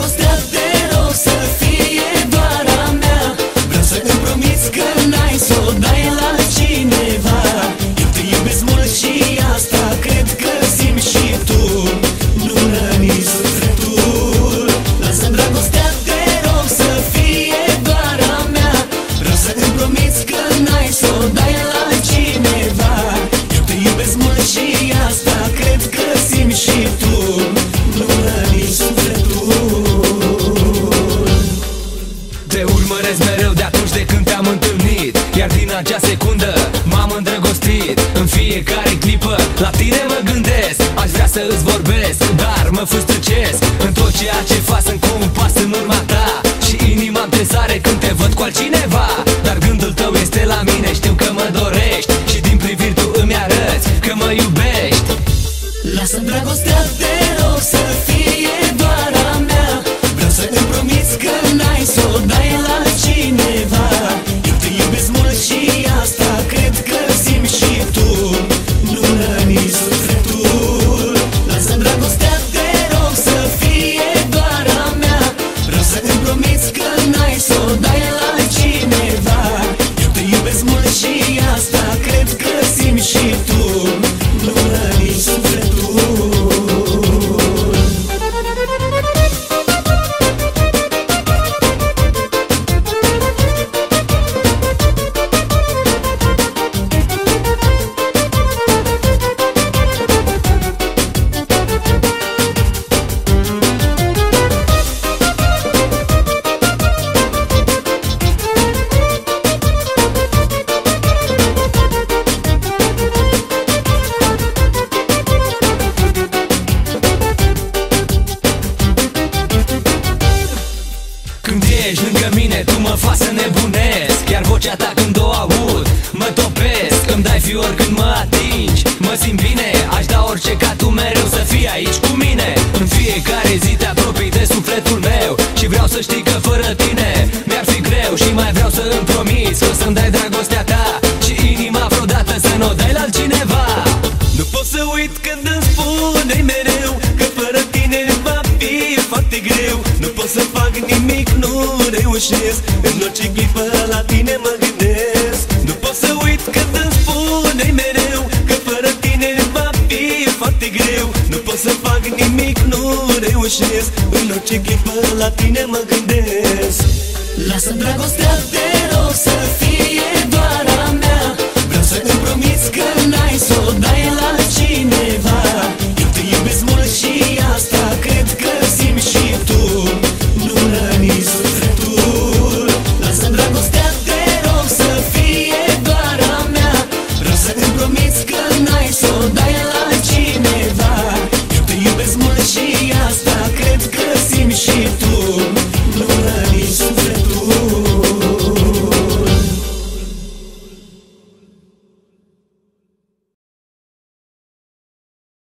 Somos graderos al. Secundă m-am îndrăgostit În fiecare clipă. La tine mă gândesc Aș vrea să îți vorbesc, dar mă frustrăcesc. În tot ceea ce fac sunt cu un pas în urma ta. Și inima te sare când te văd cu altcineva. Dar gândul tău este la mine, știu că mă dorești. Și din priviri tu îmi arăți că mă iubești. Lasă dragostea, te rog să fie Vreau să îmi promiți că n-ai să o dai. la ești lângă mine, tu mă faci să nebunesc. Chiar vocea ta când o aud, mă topesc. Îmi dai fior când mă atingi, mă simt bine. Aș da orice ca tu mereu să fii aici cu mine. În fiecare zi te apropii de sufletul meu Și vreau să știi că fără tine mi-ar fi greu Și mai vreau să îmi promiți că să-mi dai dragostea ta Și inima vreodată să nu o dai la altcineva. Nu pot să uit când îmi spune mereu greu. Nu pot să fac nimic, nu reușesc. În orice clipă la tine mă gândesc. Nu pot să uit că îmi spune mereu Că fără tine va fi foarte greu. Nu pot să fac nimic, nu reușesc. În orice clipă la tine mă gândesc. Lasă dragostea de